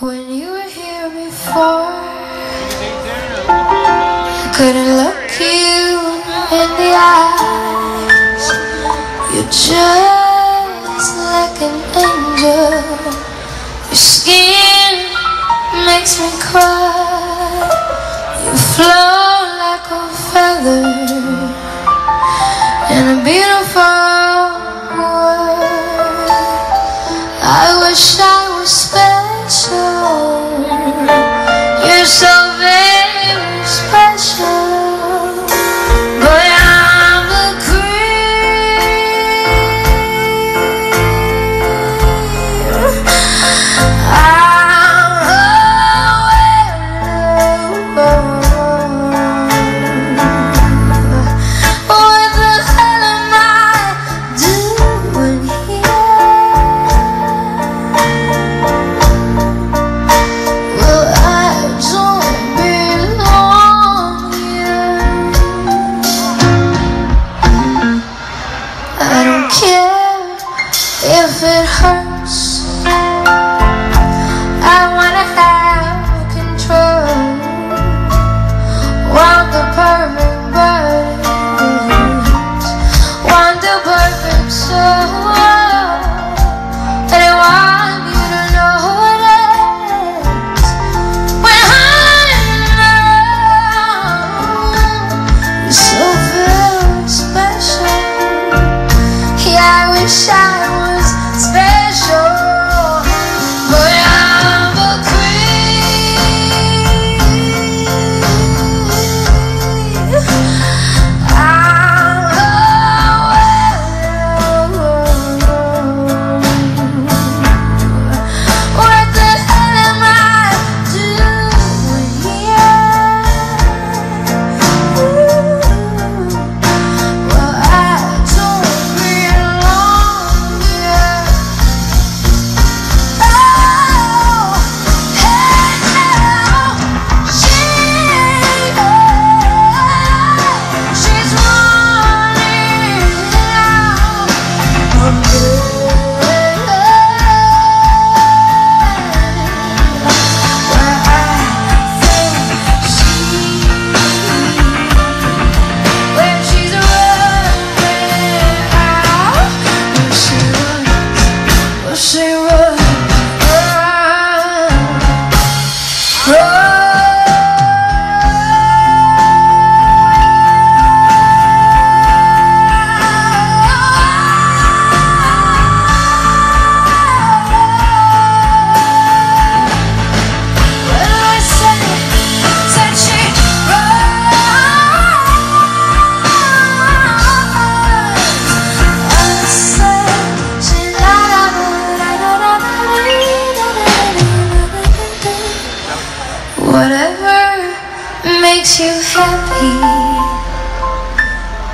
When you were here before, couldn't look you in the eyes. You're just like an angel. Your skin makes me cry. You flow like a feather in a beautiful world. I wish I. salvation. makes you happy.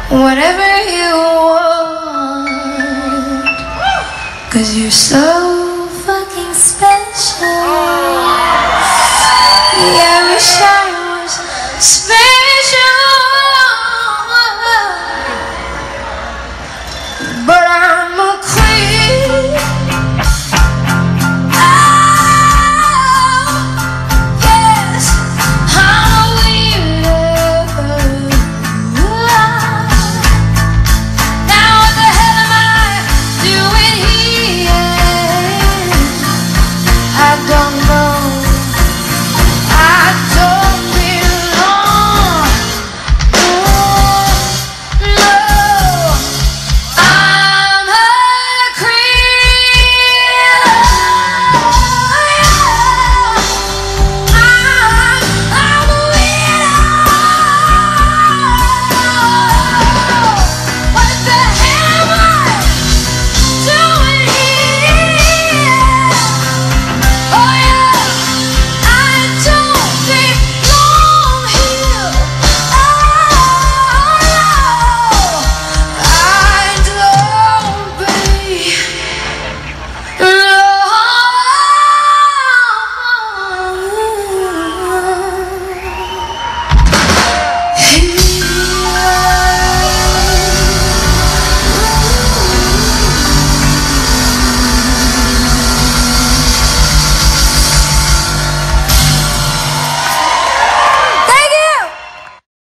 Whatever you want. Cause you're so